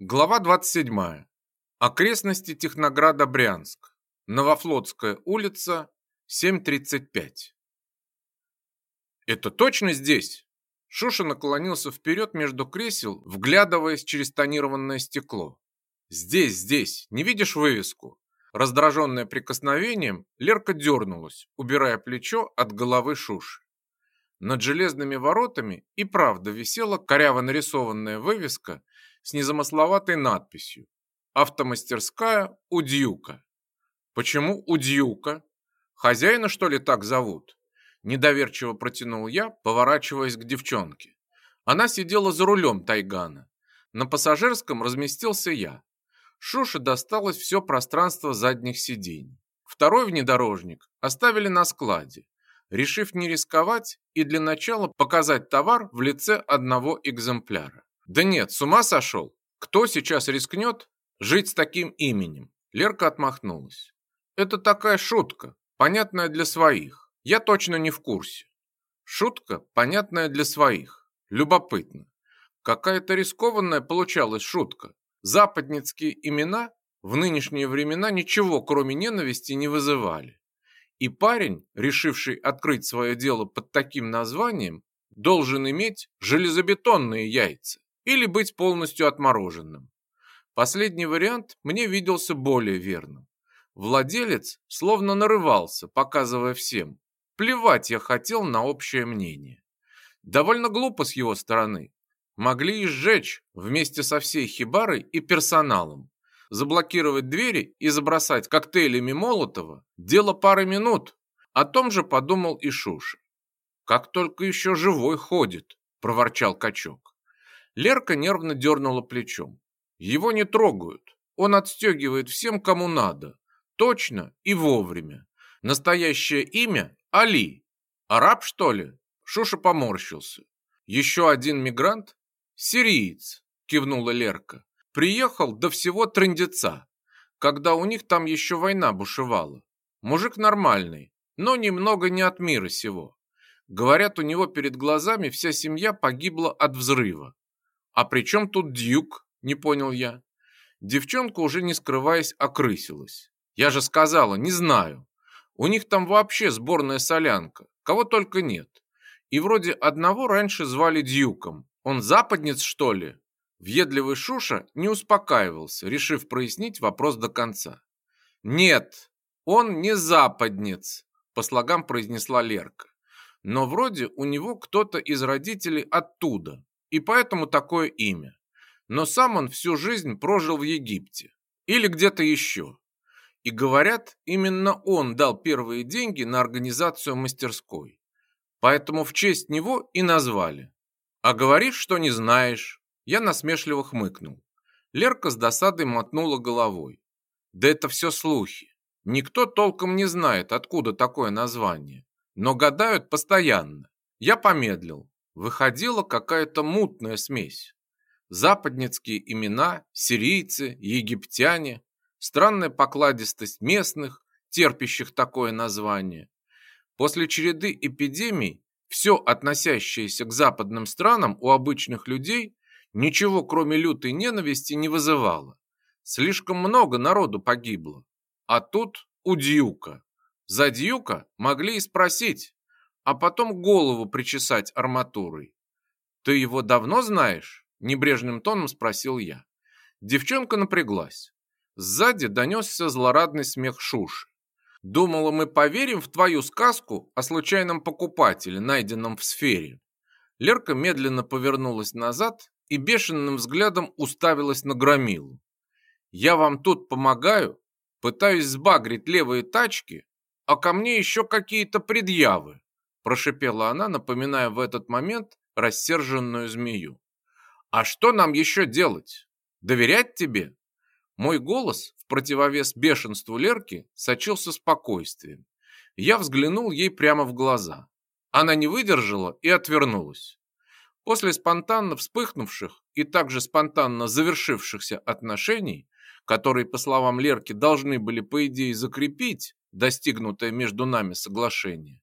Глава 27. Окрестности Технограда Брянск. Новофлотская улица, 7.35. «Это точно здесь?» Шуша наклонился вперед между кресел, вглядываясь через тонированное стекло. «Здесь, здесь! Не видишь вывеску?» Раздраженная прикосновением, Лерка дернулась, убирая плечо от головы Шуши. Над железными воротами и правда висела коряво нарисованная вывеска с незамысловатой надписью «Автомастерская у Дьюка». «Почему у Дьюка? Хозяина, что ли, так зовут?» Недоверчиво протянул я, поворачиваясь к девчонке. Она сидела за рулем Тайгана. На пассажирском разместился я. Шуше досталось все пространство задних сидений. Второй внедорожник оставили на складе, решив не рисковать и для начала показать товар в лице одного экземпляра. Да нет, с ума сошел. Кто сейчас рискнет жить с таким именем? Лерка отмахнулась. Это такая шутка, понятная для своих. Я точно не в курсе. Шутка, понятная для своих. Любопытно. Какая-то рискованная получалась шутка. Западницкие имена в нынешние времена ничего, кроме ненависти, не вызывали. И парень, решивший открыть свое дело под таким названием, должен иметь железобетонные яйца или быть полностью отмороженным. Последний вариант мне виделся более верным. Владелец словно нарывался, показывая всем. Плевать я хотел на общее мнение. Довольно глупо с его стороны. Могли и сжечь вместе со всей хибарой и персоналом. Заблокировать двери и забросать коктейлями Молотова – дело пары минут. О том же подумал и Шуши. «Как только еще живой ходит», – проворчал качок. Лерка нервно дернула плечом. Его не трогают. Он отстегивает всем, кому надо. Точно и вовремя. Настоящее имя – Али. Араб, что ли? Шуша поморщился. Еще один мигрант? Сириец, кивнула Лерка. Приехал до всего трындеца, когда у них там еще война бушевала. Мужик нормальный, но немного не от мира сего. Говорят, у него перед глазами вся семья погибла от взрыва. «А при чем тут Дьюк?» – не понял я. Девчонка уже не скрываясь окрысилась. «Я же сказала, не знаю. У них там вообще сборная солянка, кого только нет. И вроде одного раньше звали Дьюком. Он западнец, что ли?» Въедливый Шуша не успокаивался, решив прояснить вопрос до конца. «Нет, он не западнец», – по слогам произнесла Лерка. «Но вроде у него кто-то из родителей оттуда, и поэтому такое имя. Но сам он всю жизнь прожил в Египте или где-то еще. И говорят, именно он дал первые деньги на организацию мастерской. Поэтому в честь него и назвали. А говоришь, что не знаешь. Я насмешливо хмыкнул. Лерка с досадой мотнула головой. Да это все слухи. Никто толком не знает, откуда такое название. Но гадают постоянно. Я помедлил выходила какая-то мутная смесь. Западницкие имена, сирийцы, египтяне, странная покладистость местных, терпящих такое название. После череды эпидемий все относящееся к западным странам у обычных людей ничего кроме лютой ненависти не вызывало. Слишком много народу погибло. А тут у Дьюка. За Дьюка могли и спросить, а потом голову причесать арматурой. Ты его давно знаешь? Небрежным тоном спросил я. Девчонка напряглась. Сзади донесся злорадный смех Шуши. «Думала, мы поверим в твою сказку о случайном покупателе, найденном в сфере». Лерка медленно повернулась назад и бешеным взглядом уставилась на громилу. «Я вам тут помогаю, пытаюсь сбагрить левые тачки, а ко мне еще какие-то предъявы прошипела она, напоминая в этот момент рассерженную змею. «А что нам еще делать? Доверять тебе?» Мой голос, в противовес бешенству Лерки, сочился спокойствием. Я взглянул ей прямо в глаза. Она не выдержала и отвернулась. После спонтанно вспыхнувших и также спонтанно завершившихся отношений, которые, по словам Лерки, должны были, по идее, закрепить достигнутое между нами соглашение,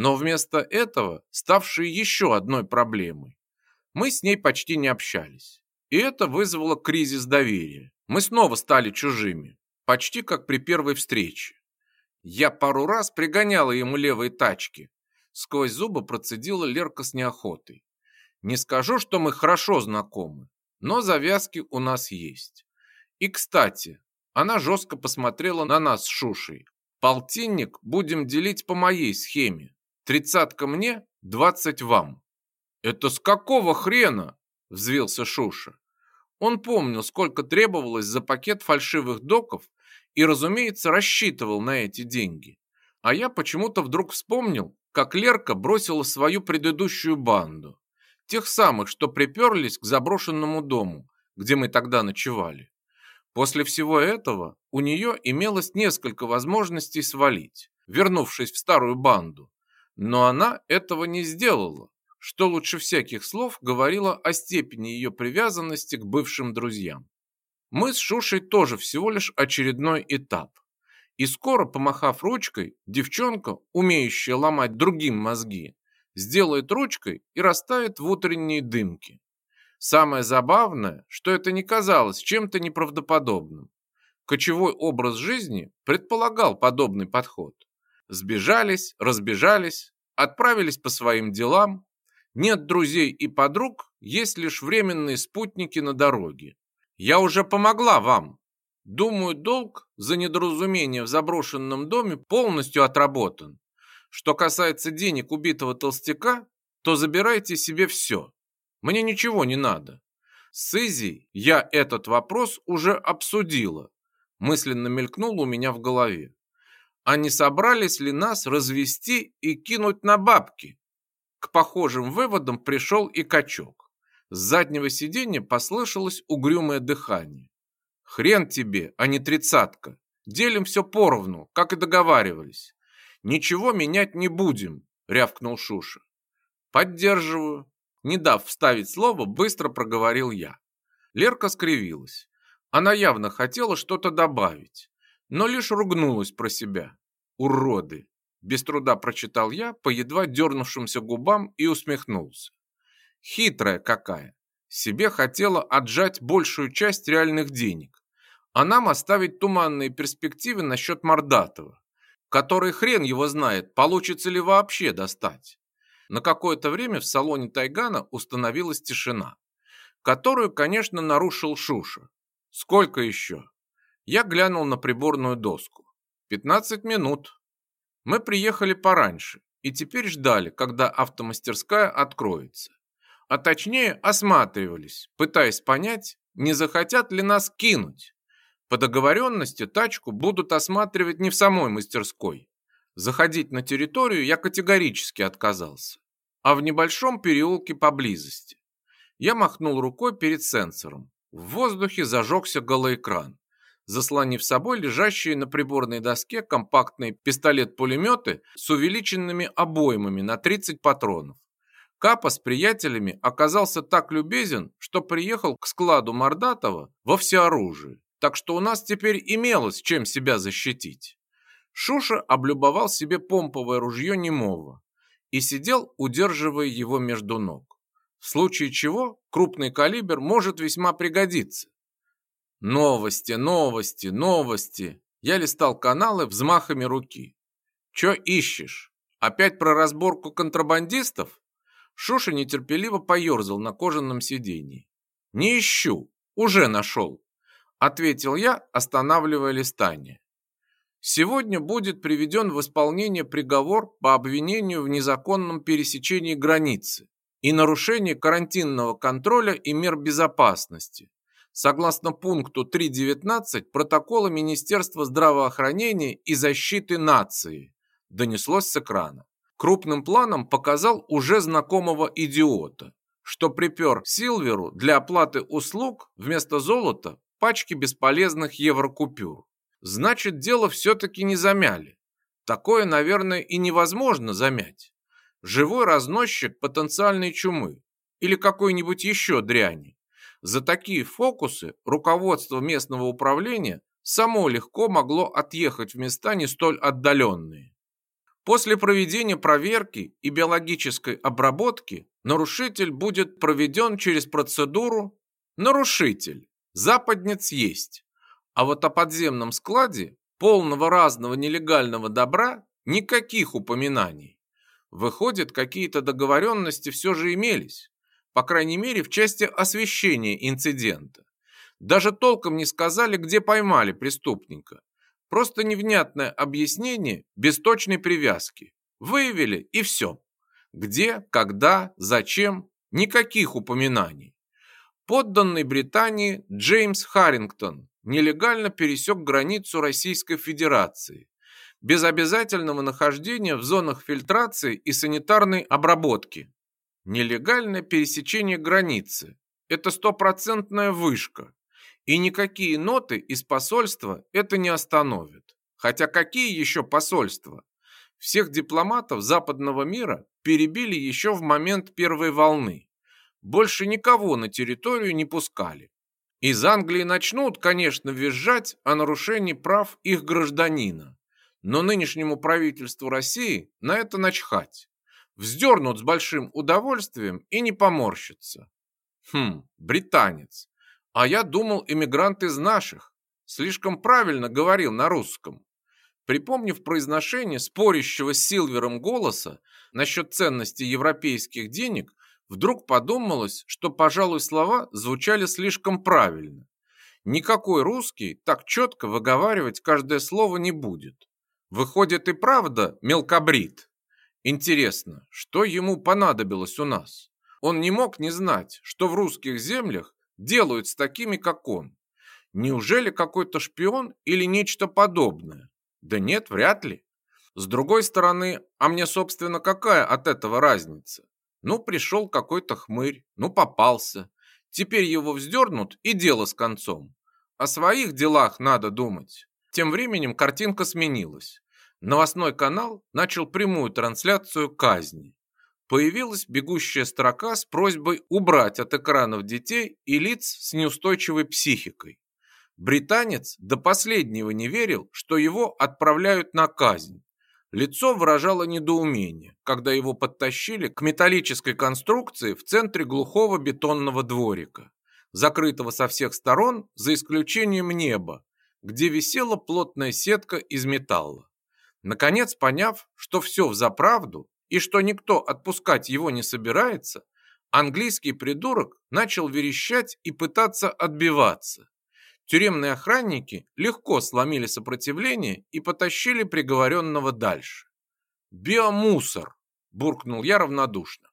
но вместо этого, ставшей еще одной проблемой, мы с ней почти не общались. И это вызвало кризис доверия. Мы снова стали чужими, почти как при первой встрече. Я пару раз пригоняла ему левые тачки. Сквозь зубы процедила Лерка с неохотой. Не скажу, что мы хорошо знакомы, но завязки у нас есть. И, кстати, она жестко посмотрела на нас с Шушей. Полтинник будем делить по моей схеме. Тридцатка мне, двадцать вам». «Это с какого хрена?» – взвился Шуша. Он помнил, сколько требовалось за пакет фальшивых доков и, разумеется, рассчитывал на эти деньги. А я почему-то вдруг вспомнил, как Лерка бросила свою предыдущую банду. Тех самых, что приперлись к заброшенному дому, где мы тогда ночевали. После всего этого у нее имелось несколько возможностей свалить, вернувшись в старую банду, но она этого не сделала, что лучше всяких слов говорило о степени ее привязанности к бывшим друзьям. Мы с Шушей тоже всего лишь очередной этап. И скоро, помахав ручкой, девчонка, умеющая ломать другим мозги, сделает ручкой и растает в утренние дымки. Самое забавное, что это не казалось чем-то неправдоподобным. Кочевой образ жизни предполагал подобный подход сбежались, разбежались, отправились по своим делам. Нет друзей и подруг, есть лишь временные спутники на дороге. Я уже помогла вам. Думаю, долг за недоразумение в заброшенном доме полностью отработан. Что касается денег убитого толстяка, то забирайте себе все. Мне ничего не надо. С Изи я этот вопрос уже обсудила. Мысленно мелькнул у меня в голове они собрались ли нас развести и кинуть на бабки. К похожим выводам пришел и качок. С заднего сиденья послышалось угрюмое дыхание. «Хрен тебе, а не тридцатка. Делим все поровну, как и договаривались. Ничего менять не будем», — рявкнул Шуша. «Поддерживаю». Не дав вставить слово, быстро проговорил я. Лерка скривилась. Она явно хотела что-то добавить, но лишь ругнулась про себя. «Уроды!» Без труда прочитал я по едва дернувшимся губам и усмехнулся. «Хитрая какая! Себе хотела отжать большую часть реальных денег, а нам оставить туманные перспективы насчет Мордатова, который хрен его знает, получится ли вообще достать». На какое-то время в салоне Тайгана установилась тишина, которую, конечно, нарушил Шуша. «Сколько еще?» Я глянул на приборную доску. 15 минут. Мы приехали пораньше и теперь ждали, когда автомастерская откроется. А точнее осматривались, пытаясь понять, не захотят ли нас кинуть. По договоренности тачку будут осматривать не в самой мастерской. Заходить на территорию я категорически отказался, а в небольшом переулке поблизости. Я махнул рукой перед сенсором. В воздухе зажегся голоэкран заслонив собой лежащие на приборной доске компактные пистолет-пулеметы с увеличенными обоймами на 30 патронов. Капа с приятелями оказался так любезен, что приехал к складу Мордатова во всеоружии, так что у нас теперь имелось чем себя защитить. Шуша облюбовал себе помповое ружье немого и сидел, удерживая его между ног. В случае чего крупный калибр может весьма пригодиться. Новости, новости, новости. Я листал каналы взмахами руки. Чё ищешь? Опять про разборку контрабандистов? Шуша нетерпеливо поерзал на кожаном сиденье. Не ищу, уже нашел, ответил я, останавливая листание. Сегодня будет приведен в исполнение приговор по обвинению в незаконном пересечении границы и нарушении карантинного контроля и мер безопасности Согласно пункту 3.19 протокола Министерства здравоохранения и защиты нации, донеслось с экрана. Крупным планом показал уже знакомого идиота, что припер Силверу для оплаты услуг вместо золота пачки бесполезных еврокупюр. Значит, дело все-таки не замяли. Такое, наверное, и невозможно замять. Живой разносчик потенциальной чумы или какой-нибудь еще дряни за такие фокусы руководство местного управления само легко могло отъехать в места не столь отдаленные. После проведения проверки и биологической обработки нарушитель будет проведен через процедуру «нарушитель, западнец есть». А вот о подземном складе полного разного нелегального добра никаких упоминаний. Выходит, какие-то договоренности все же имелись по крайней мере в части освещения инцидента. Даже толком не сказали, где поймали преступника. Просто невнятное объяснение без точной привязки. Выявили и все. Где, когда, зачем, никаких упоминаний. Подданный Британии Джеймс Харрингтон нелегально пересек границу Российской Федерации без обязательного нахождения в зонах фильтрации и санитарной обработки. Нелегальное пересечение границы – это стопроцентная вышка, и никакие ноты из посольства это не остановят. Хотя какие еще посольства? Всех дипломатов западного мира перебили еще в момент первой волны. Больше никого на территорию не пускали. Из Англии начнут, конечно, визжать о нарушении прав их гражданина. Но нынешнему правительству России на это начхать вздернут с большим удовольствием и не поморщится. Хм, британец. А я думал, эмигрант из наших. Слишком правильно говорил на русском. Припомнив произношение спорящего с Силвером голоса насчет ценности европейских денег, вдруг подумалось, что, пожалуй, слова звучали слишком правильно. Никакой русский так четко выговаривать каждое слово не будет. Выходит и правда мелкобрит. Интересно, что ему понадобилось у нас? Он не мог не знать, что в русских землях делают с такими, как он. Неужели какой-то шпион или нечто подобное? Да нет, вряд ли. С другой стороны, а мне, собственно, какая от этого разница? Ну, пришел какой-то хмырь, ну, попался. Теперь его вздернут, и дело с концом. О своих делах надо думать. Тем временем картинка сменилась. Новостной канал начал прямую трансляцию казни. Появилась бегущая строка с просьбой убрать от экранов детей и лиц с неустойчивой психикой. Британец до последнего не верил, что его отправляют на казнь. Лицо выражало недоумение, когда его подтащили к металлической конструкции в центре глухого бетонного дворика, закрытого со всех сторон за исключением неба, где висела плотная сетка из металла. Наконец, поняв, что все взаправду и что никто отпускать его не собирается, английский придурок начал верещать и пытаться отбиваться. Тюремные охранники легко сломили сопротивление и потащили приговоренного дальше. «Биомусор!» – буркнул я равнодушно.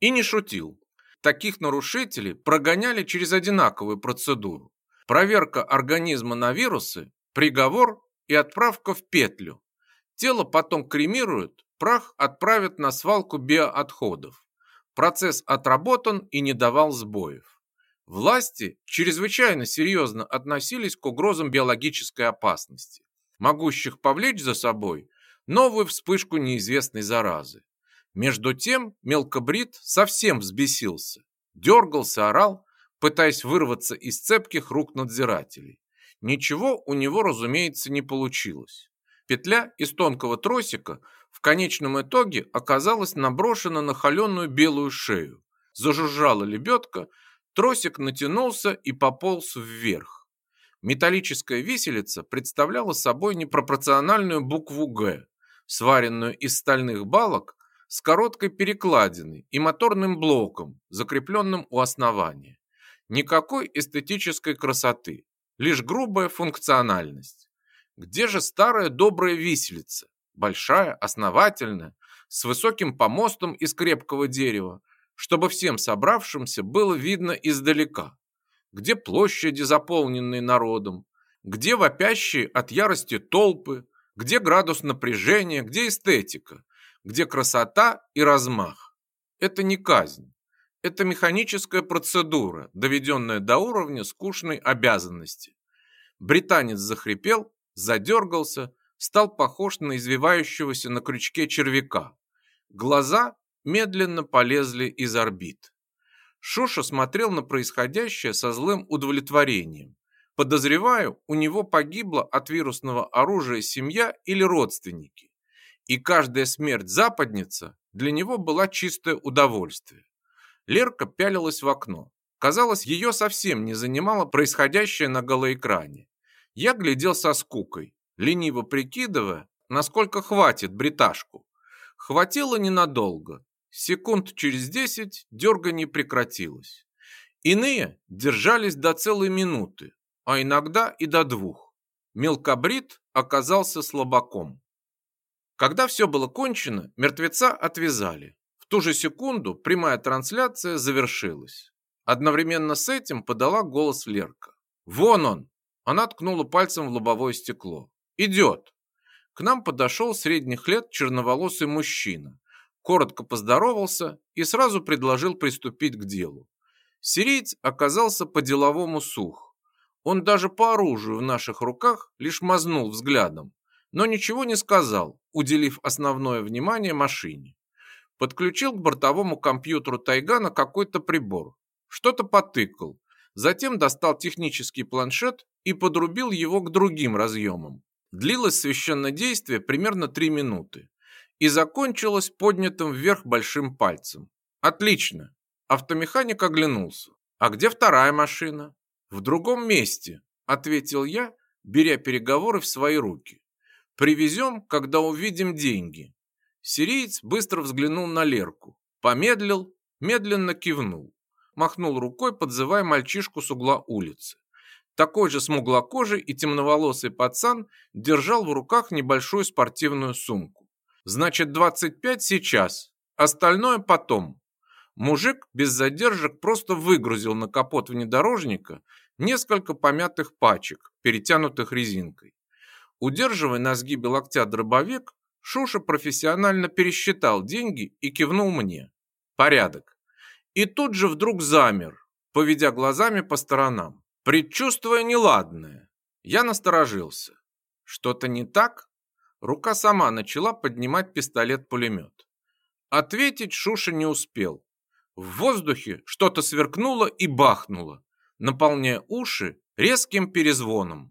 И не шутил. Таких нарушителей прогоняли через одинаковую процедуру. Проверка организма на вирусы, приговор и отправка в петлю, Тело потом кремируют, прах отправят на свалку биоотходов. Процесс отработан и не давал сбоев. Власти чрезвычайно серьезно относились к угрозам биологической опасности, могущих повлечь за собой новую вспышку неизвестной заразы. Между тем мелкобрит совсем взбесился, дергался, орал, пытаясь вырваться из цепких рук надзирателей. Ничего у него, разумеется, не получилось. Петля из тонкого тросика в конечном итоге оказалась наброшена на холеную белую шею. Зажужжала лебедка, тросик натянулся и пополз вверх. Металлическая виселица представляла собой непропорциональную букву «Г», сваренную из стальных балок с короткой перекладиной и моторным блоком, закрепленным у основания. Никакой эстетической красоты, лишь грубая функциональность. Где же старая добрая виселица? Большая, основательная, с высоким помостом из крепкого дерева, чтобы всем собравшимся было видно издалека. Где площади, заполненные народом? Где вопящие от ярости толпы? Где градус напряжения? Где эстетика? Где красота и размах? Это не казнь. Это механическая процедура, доведенная до уровня скучной обязанности. Британец захрипел задергался, стал похож на извивающегося на крючке червяка. Глаза медленно полезли из орбит. Шуша смотрел на происходящее со злым удовлетворением. Подозреваю, у него погибла от вирусного оружия семья или родственники. И каждая смерть западница для него была чистое удовольствие. Лерка пялилась в окно. Казалось, ее совсем не занимало происходящее на голоэкране. Я глядел со скукой, лениво прикидывая, насколько хватит бриташку. Хватило ненадолго. Секунд через десять дергание прекратилось. Иные держались до целой минуты, а иногда и до двух. Мелкобрит оказался слабаком. Когда все было кончено, мертвеца отвязали. В ту же секунду прямая трансляция завершилась. Одновременно с этим подала голос Лерка. «Вон он, она ткнула пальцем в лобовое стекло. «Идет!» К нам подошел средних лет черноволосый мужчина, коротко поздоровался и сразу предложил приступить к делу. Сириец оказался по-деловому сух. Он даже по оружию в наших руках лишь мазнул взглядом, но ничего не сказал, уделив основное внимание машине. Подключил к бортовому компьютеру Тайгана какой-то прибор, что-то потыкал, затем достал технический планшет и подрубил его к другим разъемам. Длилось священное действие примерно три минуты и закончилось поднятым вверх большим пальцем. «Отлично!» Автомеханик оглянулся. «А где вторая машина?» «В другом месте», — ответил я, беря переговоры в свои руки. «Привезем, когда увидим деньги». Сириец быстро взглянул на Лерку, помедлил, медленно кивнул, махнул рукой, подзывая мальчишку с угла улицы. Такой же смуглокожий и темноволосый пацан держал в руках небольшую спортивную сумку. Значит, 25 сейчас, остальное потом. Мужик без задержек просто выгрузил на капот внедорожника несколько помятых пачек, перетянутых резинкой. Удерживая на сгибе локтя дробовик, Шуша профессионально пересчитал деньги и кивнул мне. Порядок. И тут же вдруг замер, поведя глазами по сторонам. Предчувствуя неладное, я насторожился. Что-то не так? Рука сама начала поднимать пистолет-пулемет. Ответить Шуша не успел. В воздухе что-то сверкнуло и бахнуло, наполняя уши резким перезвоном.